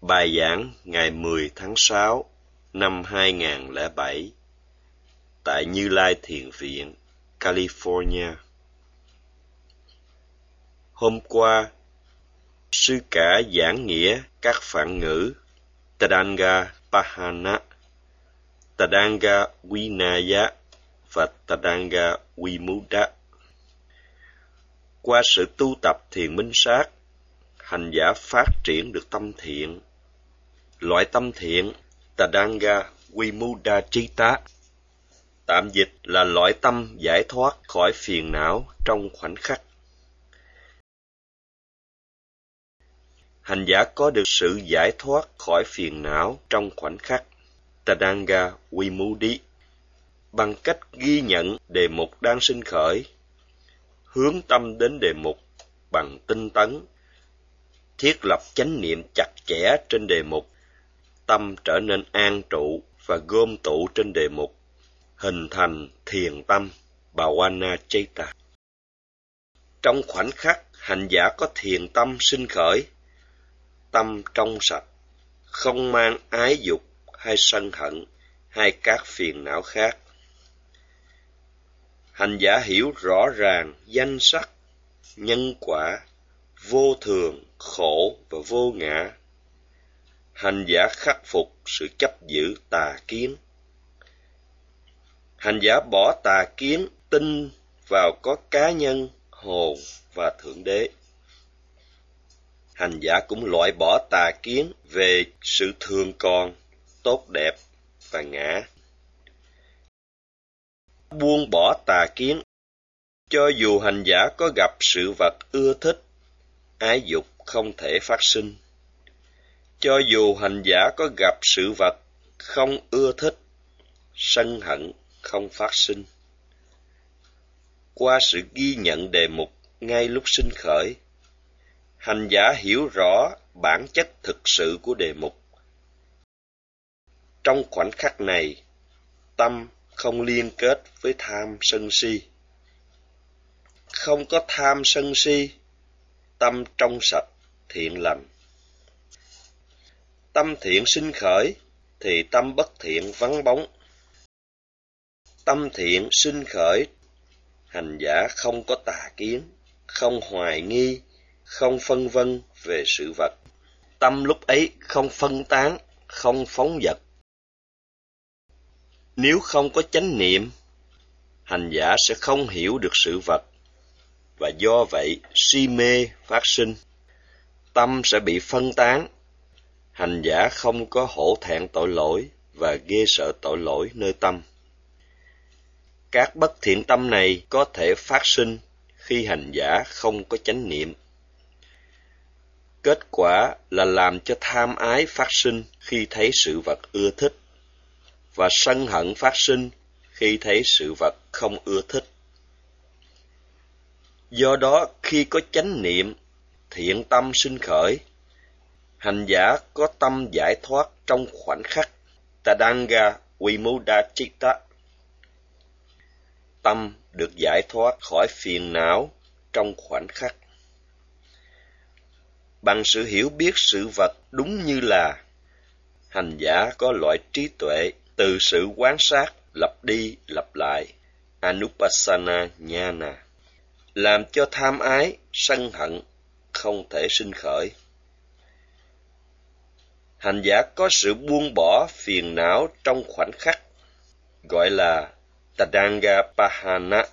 Bài giảng ngày 10 tháng 6 năm 2007 tại Như Lai Thiền Viện, California. Hôm qua, sư cả giảng nghĩa các phản ngữ Tadanga Pahana, Tadanga Vinaya và Tadanga Vimuda. Qua sự tu tập thiền minh sát, hành giả phát triển được tâm thiện. Loại tâm thiện Tadanga Vimudachita tạm dịch là loại tâm giải thoát khỏi phiền não trong khoảnh khắc. Hành giả có được sự giải thoát khỏi phiền não trong khoảnh khắc. Tadanga Vimudi bằng cách ghi nhận đề mục đang sinh khởi, hướng tâm đến đề mục bằng tinh tấn, thiết lập chánh niệm chặt chẽ trên đề mục, tâm trở nên an trụ và gom tụ trên đề mục, hình thành thiền tâm Bhavana Chaita. Trong khoảnh khắc hành giả có thiền tâm sinh khởi, tâm trong sạch, không mang ái dục hay sân hận hay các phiền não khác hành giả hiểu rõ ràng danh sắc nhân quả vô thường khổ và vô ngã hành giả khắc phục sự chấp giữ tà kiến. Hành giả bỏ tà kiến, tin vào có cá nhân, hồn và thượng đế. Hành giả cũng loại bỏ tà kiến về sự thường còn, tốt đẹp và ngã. Buông bỏ tà kiến, cho dù hành giả có gặp sự vật ưa thích, ái dục không thể phát sinh cho dù hành giả có gặp sự vật không ưa thích, sân hận không phát sinh. Qua sự ghi nhận đề mục ngay lúc sinh khởi, hành giả hiểu rõ bản chất thực sự của đề mục. Trong khoảnh khắc này, tâm không liên kết với tham sân si. Không có tham sân si, tâm trong sạch, thiện lành tâm thiện sinh khởi thì tâm bất thiện vắng bóng. Tâm thiện sinh khởi hành giả không có tà kiến không hoài nghi không phân vân về sự vật. Tâm lúc ấy không phân tán không phóng vật nếu không có chánh niệm, hành giả sẽ không hiểu được sự vật, và do vậy si mê phát sinh. Tâm sẽ bị phân tán, hành giả không có hổ thẹn tội lỗi và ghê sợ tội lỗi nơi tâm. Các bất thiện tâm này có thể phát sinh khi hành giả không có chánh niệm. Kết quả là làm cho tham ái phát sinh khi thấy sự vật ưa thích và sân hận phát sinh khi thấy sự vật không ưa thích. Do đó, khi có chánh niệm, thiện tâm sinh khởi, hành giả có tâm giải thoát trong khoảnh khắc Tadanga Vimudachita. Tâm được giải thoát khỏi phiền não trong khoảnh khắc. Bằng sự hiểu biết sự vật đúng như là, hành giả có loại trí tuệ từ sự quán sát lặp đi lặp lại anupassana nhana làm cho tham ái sân hận không thể sinh khởi hành giả có sự buông bỏ phiền não trong khoảnh khắc, gọi là tadanga pahana,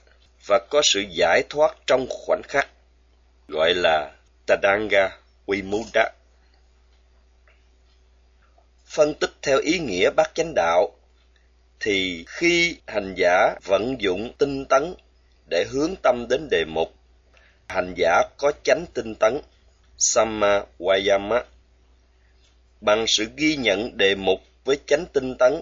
và có sự giải thoát trong khoảnh khắc, gọi là tadanga vimuda phân tích theo ý nghĩa bát chánh đạo, thì khi hành giả vận dụng tinh tấn để hướng tâm đến đề mục, hành giả có chánh tinh tấn, samma vayama bằng sự ghi nhận đề mục với chánh tinh tấn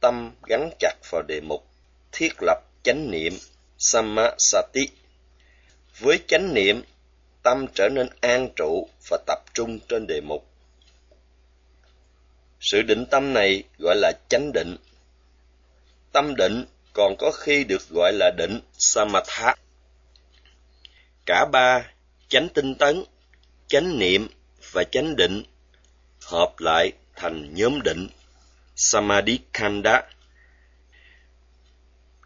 tâm gắn chặt vào đề mục thiết lập chánh niệm samma sati với chánh niệm tâm trở nên an trụ và tập trung trên đề mục. Sự định tâm này gọi là chánh định. Tâm định còn có khi được gọi là định Samatha. Cả ba, chánh tinh tấn, chánh niệm và chánh định hợp lại thành nhóm định Samadhi Kanda.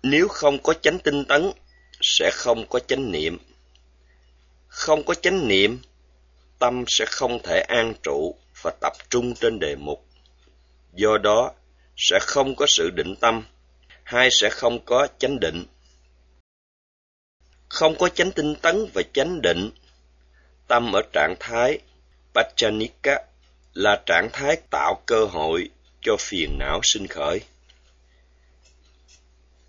Nếu không có chánh tinh tấn, sẽ không có chánh niệm. Không có chánh niệm, tâm sẽ không thể an trụ và tập trung trên đề mục. Do đó, sẽ không có sự định tâm, hay sẽ không có chánh định. Không có chánh tinh tấn và chánh định, tâm ở trạng thái Pachanika là trạng thái tạo cơ hội cho phiền não sinh khởi.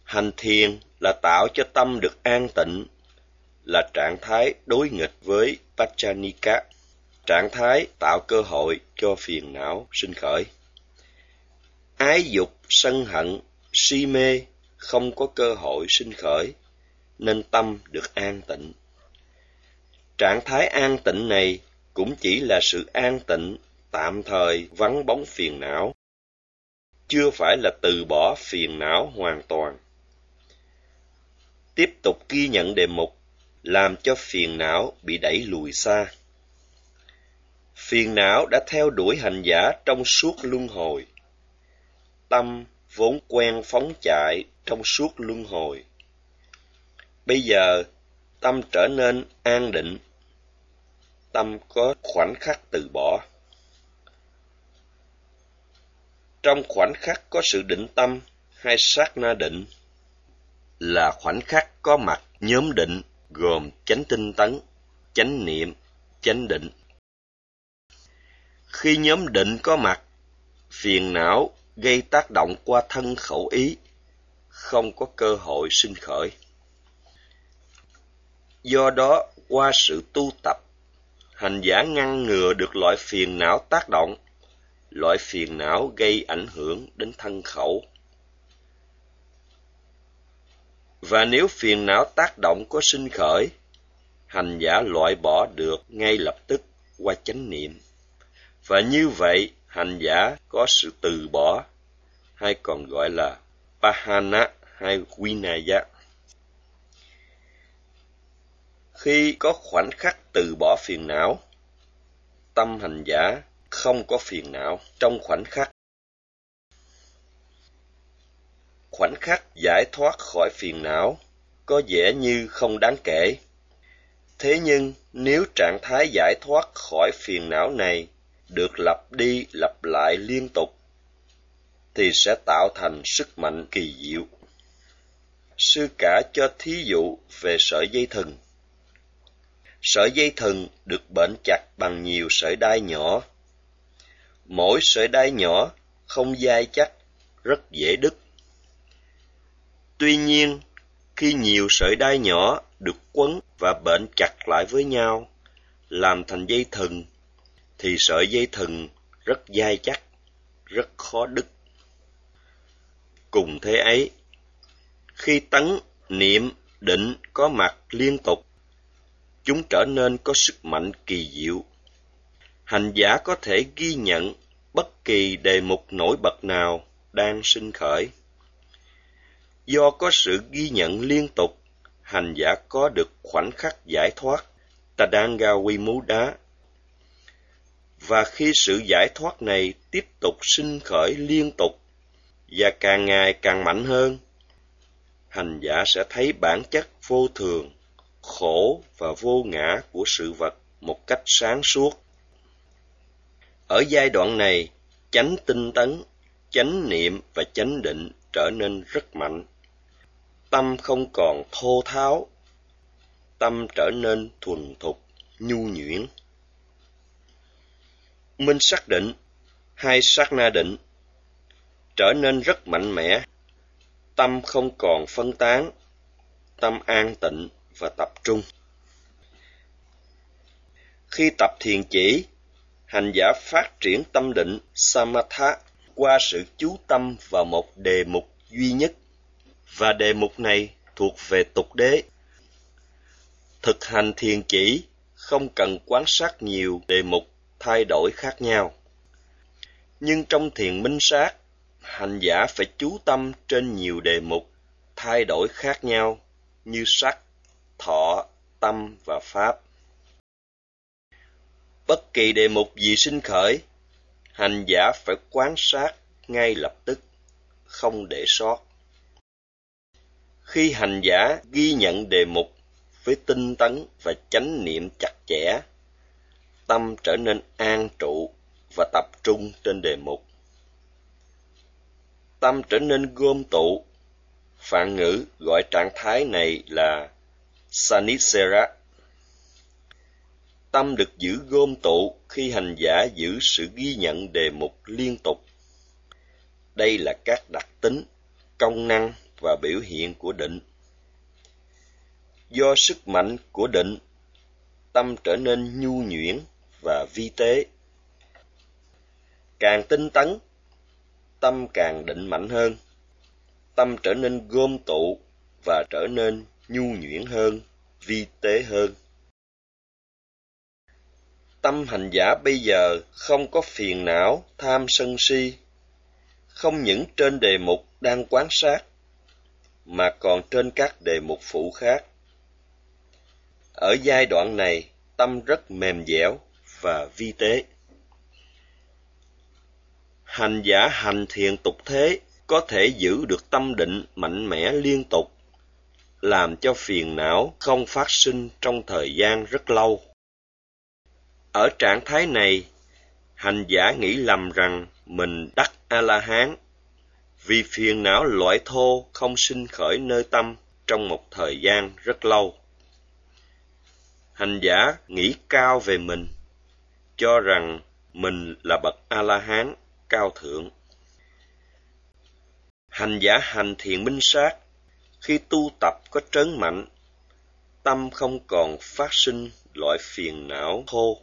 Hành thiền là tạo cho tâm được an tịnh, là trạng thái đối nghịch với Pachanika, trạng thái tạo cơ hội cho phiền não sinh khởi. Ái dục, sân hận, si mê không có cơ hội sinh khởi, nên tâm được an tịnh. Trạng thái an tịnh này cũng chỉ là sự an tịnh tạm thời vắng bóng phiền não, chưa phải là từ bỏ phiền não hoàn toàn. Tiếp tục ghi nhận đề mục làm cho phiền não bị đẩy lùi xa. Phiền não đã theo đuổi hành giả trong suốt luân hồi. Tâm vốn quen phóng chạy trong suốt luân hồi. Bây giờ, tâm trở nên an định. Tâm có khoảnh khắc từ bỏ. Trong khoảnh khắc có sự định tâm hay sát na định là khoảnh khắc có mặt nhóm định gồm chánh tinh tấn, chánh niệm, chánh định. Khi nhóm định có mặt, phiền não gây tác động qua thân khẩu ý, không có cơ hội sinh khởi. Do đó, qua sự tu tập, hành giả ngăn ngừa được loại phiền não tác động, loại phiền não gây ảnh hưởng đến thân khẩu. Và nếu phiền não tác động có sinh khởi, hành giả loại bỏ được ngay lập tức qua chánh niệm. Và như vậy, hành giả có sự từ bỏ, hay còn gọi là Pahana hay Vinaya. Khi có khoảnh khắc từ bỏ phiền não, tâm hành giả không có phiền não trong khoảnh khắc. Khoảnh khắc giải thoát khỏi phiền não có vẻ như không đáng kể. Thế nhưng, nếu trạng thái giải thoát khỏi phiền não này được lặp đi lặp lại liên tục, thì sẽ tạo thành sức mạnh kỳ diệu. Sư cả cho thí dụ về sợi dây thừng. Sợi dây thừng được bện chặt bằng nhiều sợi đai nhỏ. Mỗi sợi đai nhỏ không dai chắc, rất dễ đứt. Tuy nhiên, khi nhiều sợi đai nhỏ được quấn và bệnh chặt lại với nhau, làm thành dây thừng, thì sợi dây thừng rất dai chắc, rất khó đứt. Cùng thế ấy, khi tấn, niệm, định có mặt liên tục, chúng trở nên có sức mạnh kỳ diệu. Hành giả có thể ghi nhận bất kỳ đề mục nổi bật nào đang sinh khởi. Do có sự ghi nhận liên tục, hành giả có được khoảnh khắc giải thoát, Tadanga đá. Và khi sự giải thoát này tiếp tục sinh khởi liên tục, và càng ngày càng mạnh hơn, hành giả sẽ thấy bản chất vô thường, khổ và vô ngã của sự vật một cách sáng suốt. Ở giai đoạn này, chánh tinh tấn, chánh niệm và chánh định trở nên rất mạnh. Tâm không còn thô tháo, tâm trở nên thuần thục, nhu nhuyễn. Minh xác định hay sát na định trở nên rất mạnh mẽ, tâm không còn phân tán, tâm an tịnh và tập trung. Khi tập thiền chỉ, hành giả phát triển tâm định samatha qua sự chú tâm vào một đề mục duy nhất và đề mục này thuộc về tục đế. Thực hành thiền chỉ không cần quan sát nhiều đề mục thay đổi khác nhau. Nhưng trong thiền minh sát, hành giả phải chú tâm trên nhiều đề mục thay đổi khác nhau như sắc, thọ, tâm và pháp. Bất kỳ đề mục gì sinh khởi, hành giả phải quan sát ngay lập tức, không để sót. Khi hành giả ghi nhận đề mục với tinh tấn và chánh niệm chặt chẽ, tâm trở nên an trụ và tập trung trên đề mục. Tâm trở nên gom tụ. Phạn ngữ gọi trạng thái này là Sanisera. Tâm được giữ gom tụ khi hành giả giữ sự ghi nhận đề mục liên tục. Đây là các đặc tính, công năng và biểu hiện của định. Do sức mạnh của định, tâm trở nên nhu nhuyễn và vi tế. Càng tinh tấn, tâm càng định mạnh hơn. Tâm trở nên gom tụ và trở nên nhu nhuyễn hơn, vi tế hơn. Tâm hành giả bây giờ không có phiền não, tham sân si, không những trên đề mục đang quán sát, mà còn trên các đề mục phụ khác. Ở giai đoạn này, tâm rất mềm dẻo và vi tế. Hành giả hành thiền tục thế có thể giữ được tâm định mạnh mẽ liên tục, làm cho phiền não không phát sinh trong thời gian rất lâu. Ở trạng thái này, hành giả nghĩ lầm rằng mình đắc A-la-hán vì phiền não loại thô không sinh khởi nơi tâm trong một thời gian rất lâu. Hành giả nghĩ cao về mình, cho rằng mình là bậc A-la-hán cao thượng. Hành giả hành thiện minh sát, khi tu tập có trớn mạnh, tâm không còn phát sinh loại phiền não thô.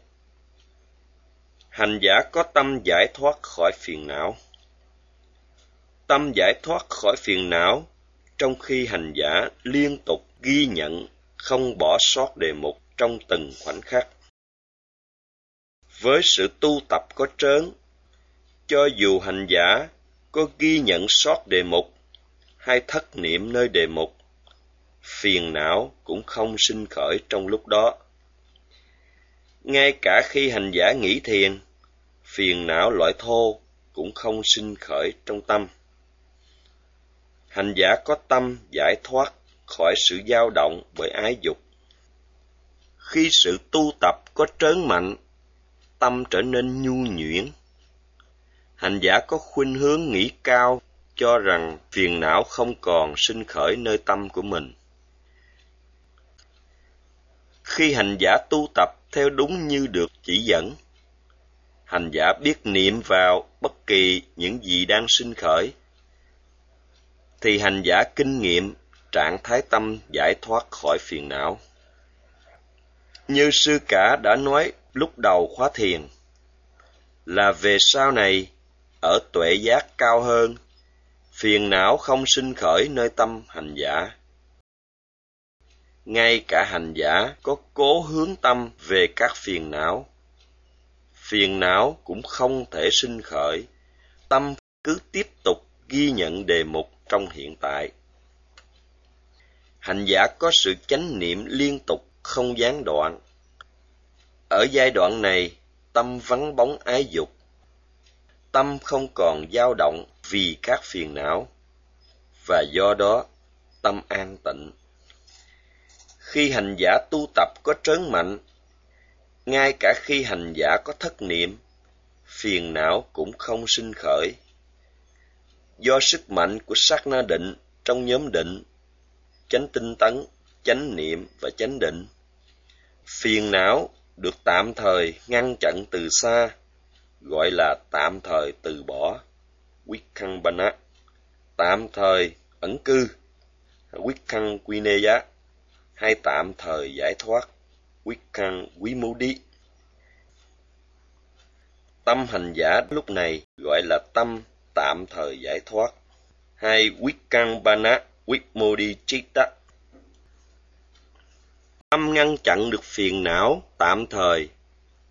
Hành giả có tâm giải thoát khỏi phiền não. Tâm giải thoát khỏi phiền não trong khi hành giả liên tục ghi nhận, không bỏ sót đề mục trong từng khoảnh khắc. Với sự tu tập có trớn, cho dù hành giả có ghi nhận sót đề mục hay thất niệm nơi đề mục, phiền não cũng không sinh khởi trong lúc đó ngay cả khi hành giả nghĩ thiền, phiền não loại thô cũng không sinh khởi trong tâm. Hành giả có tâm giải thoát khỏi sự dao động bởi ái dục. Khi sự tu tập có trớn mạnh, tâm trở nên nhu nhuyễn. Hành giả có khuynh hướng nghĩ cao, cho rằng phiền não không còn sinh khởi nơi tâm của mình. Khi hành giả tu tập theo đúng như được chỉ dẫn hành giả biết niệm vào bất kỳ những gì đang sinh khởi thì hành giả kinh nghiệm trạng thái tâm giải thoát khỏi phiền não. Như sư cả đã nói lúc đầu khóa thiền, là về sau này, ở tuệ giác cao hơn, phiền não không sinh khởi nơi tâm hành giả. Ngay cả hành giả có cố hướng tâm về các phiền não, phiền não cũng không thể sinh khởi, tâm cứ tiếp tục ghi nhận đề mục trong hiện tại. Hành giả có sự chánh niệm liên tục không gián đoạn. Ở giai đoạn này, tâm vắng bóng ái dục. Tâm không còn dao động vì các phiền não và do đó tâm an tịnh. Khi hành giả tu tập có trớn mạnh, ngay cả khi hành giả có thất niệm, phiền não cũng không sinh khởi. Do sức mạnh của sát na định trong nhóm định chánh tinh tấn chánh niệm và chánh định phiền não được tạm thời ngăn chặn từ xa gọi là tạm thời từ bỏ. Quyết khăn bana, tạm thời ẩn cư. Quyết Wikkang giá hay tạm thời giải thoát Wikkang Vimudi tâm hành giả lúc này gọi là tâm tạm thời giải thoát hay Wikkambana Wikmodichitta. Tâm ngăn chặn được phiền não tạm thời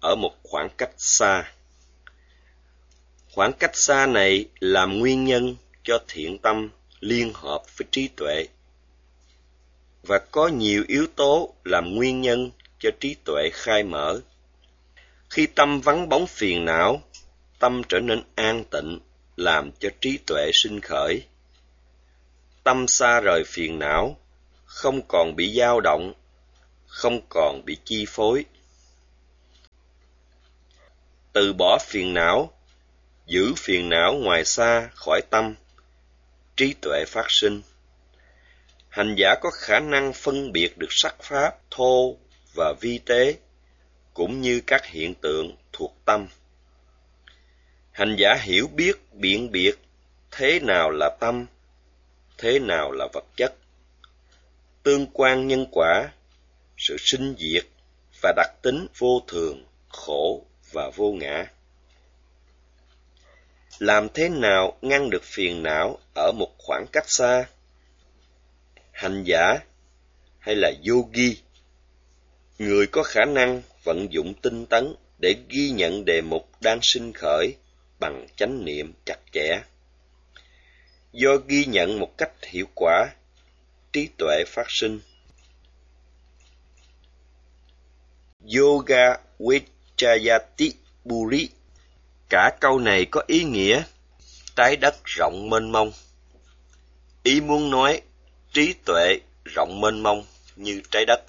ở một khoảng cách xa. Khoảng cách xa này làm nguyên nhân cho thiện tâm liên hợp với trí tuệ và có nhiều yếu tố làm nguyên nhân cho trí tuệ khai mở. Khi tâm vắng bóng phiền não, tâm trở nên an tịnh, làm cho trí tuệ sinh khởi. Tâm xa rời phiền não, không còn bị dao động, không còn bị chi phối. Từ bỏ phiền não, giữ phiền não ngoài xa khỏi tâm, trí tuệ phát sinh. Hành giả có khả năng phân biệt được sắc pháp thô và vi tế, cũng như các hiện tượng thuộc tâm. Hành giả hiểu biết biện biệt thế nào là tâm, thế nào là vật chất. Tương quan nhân quả, sự sinh diệt và đặc tính vô thường, khổ và vô ngã. Làm thế nào ngăn được phiền não ở một khoảng cách xa? Hành giả hay là yogi, người có khả năng vận dụng tinh tấn để ghi nhận đề mục đang sinh khởi bằng chánh niệm chặt chẽ. Do ghi nhận một cách hiệu quả, trí tuệ phát sinh. Yoga Vechayati Buri Cả câu này có ý nghĩa trái đất rộng mênh mông. Ý muốn nói trí tuệ rộng mênh mông như trái đất.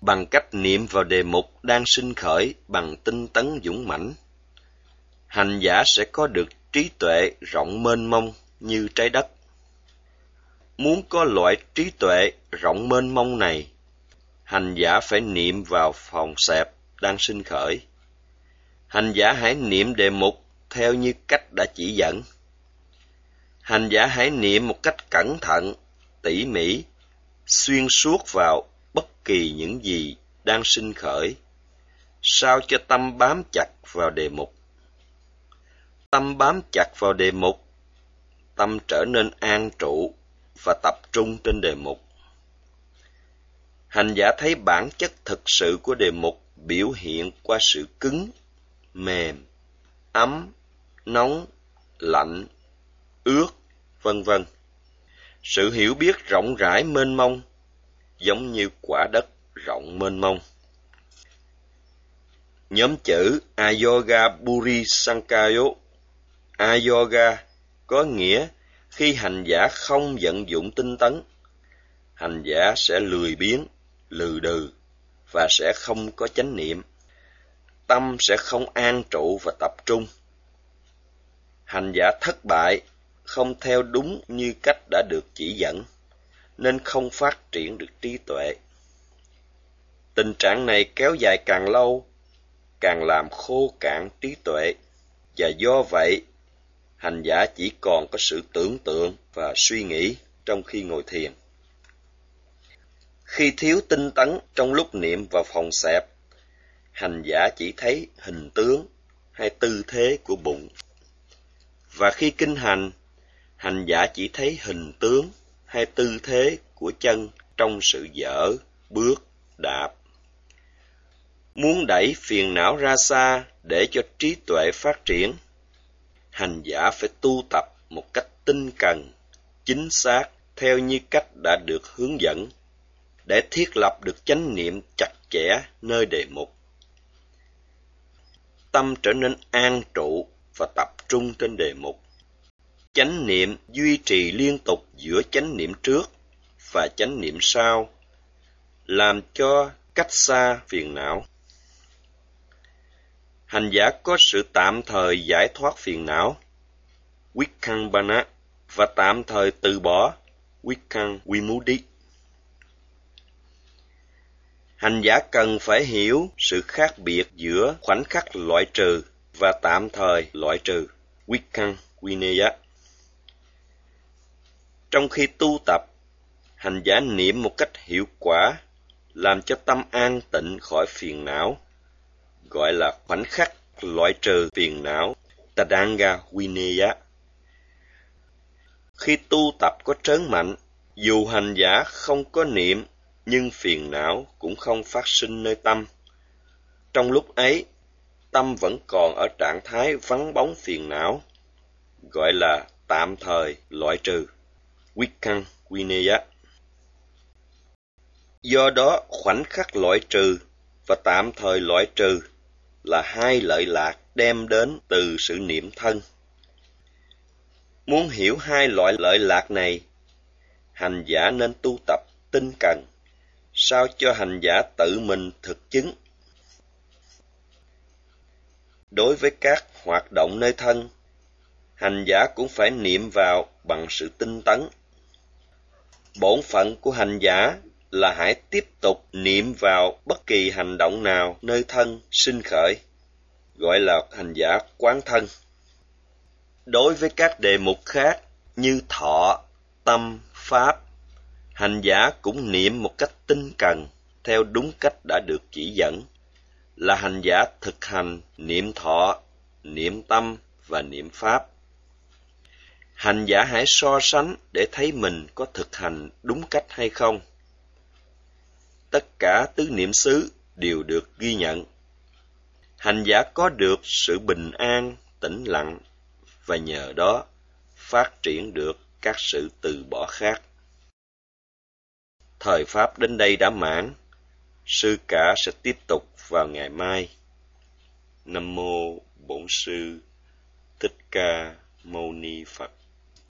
Bằng cách niệm vào đề mục đang sinh khởi bằng tinh tấn dũng mãnh, hành giả sẽ có được trí tuệ rộng mênh mông như trái đất. Muốn có loại trí tuệ rộng mênh mông này, hành giả phải niệm vào phòng xẹp đang sinh khởi. Hành giả hãy niệm đề mục theo như cách đã chỉ dẫn. Hành giả hãy niệm một cách cẩn thận, tỉ mỉ, xuyên suốt vào bất kỳ những gì đang sinh khởi, sao cho tâm bám chặt vào đề mục. Tâm bám chặt vào đề mục, tâm trở nên an trụ và tập trung trên đề mục. Hành giả thấy bản chất thực sự của đề mục biểu hiện qua sự cứng, mềm, ấm, nóng, lạnh, vân vân. Sự hiểu biết rộng rãi mênh mông, giống như quả đất rộng mênh mông. Nhóm chữ Ayoga Buri Sankayo Ayoga có nghĩa khi hành giả không vận dụng tinh tấn, hành giả sẽ lười biếng, lừ đừ và sẽ không có chánh niệm. Tâm sẽ không an trụ và tập trung. Hành giả thất bại không theo đúng như cách đã được chỉ dẫn, nên không phát triển được trí tuệ. Tình trạng này kéo dài càng lâu, càng làm khô cạn trí tuệ, và do vậy, hành giả chỉ còn có sự tưởng tượng và suy nghĩ trong khi ngồi thiền. Khi thiếu tinh tấn trong lúc niệm vào phòng xẹp, hành giả chỉ thấy hình tướng hay tư thế của bụng. Và khi kinh hành, hành giả chỉ thấy hình tướng hay tư thế của chân trong sự dở, bước, đạp. Muốn đẩy phiền não ra xa để cho trí tuệ phát triển, hành giả phải tu tập một cách tinh cần, chính xác theo như cách đã được hướng dẫn để thiết lập được chánh niệm chặt chẽ nơi đề mục. Tâm trở nên an trụ và tập trung trên đề mục. Chánh niệm duy trì liên tục giữa chánh niệm trước và chánh niệm sau, làm cho cách xa phiền não. Hành giả có sự tạm thời giải thoát phiền não, Wikkambana, và tạm thời từ bỏ, Wikkang Vimudi. Hành giả cần phải hiểu sự khác biệt giữa khoảnh khắc loại trừ và tạm thời loại trừ, Wikkang Vineya. Trong khi tu tập, hành giả niệm một cách hiệu quả, làm cho tâm an tịnh khỏi phiền não, gọi là khoảnh khắc loại trừ phiền não, Tadanga Vinaya. Khi tu tập có trớn mạnh, dù hành giả không có niệm nhưng phiền não cũng không phát sinh nơi tâm. Trong lúc ấy, tâm vẫn còn ở trạng thái vắng bóng phiền não, gọi là tạm thời loại trừ, Wikkang Vineya. Do đó, khoảnh khắc loại trừ và tạm thời loại trừ là hai lợi lạc đem đến từ sự niệm thân. Muốn hiểu hai loại lợi lạc này, hành giả nên tu tập tinh cần, sao cho hành giả tự mình thực chứng. Đối với các hoạt động nơi thân, hành giả cũng phải niệm vào bằng sự tinh tấn. Bổn phận của hành giả là hãy tiếp tục niệm vào bất kỳ hành động nào nơi thân sinh khởi, gọi là hành giả quán thân. Đối với các đề mục khác như thọ, tâm, pháp, hành giả cũng niệm một cách tinh cần theo đúng cách đã được chỉ dẫn là hành giả thực hành niệm thọ, niệm tâm và niệm pháp. Hành giả hãy so sánh để thấy mình có thực hành đúng cách hay không tất cả tứ niệm xứ đều được ghi nhận. Hành giả có được sự bình an, tĩnh lặng và nhờ đó phát triển được các sự từ bỏ khác. Thời Pháp đến đây đã mãn, sư cả sẽ tiếp tục vào ngày mai. Nam mô Bổn sư Thích Ca Mâu Ni Phật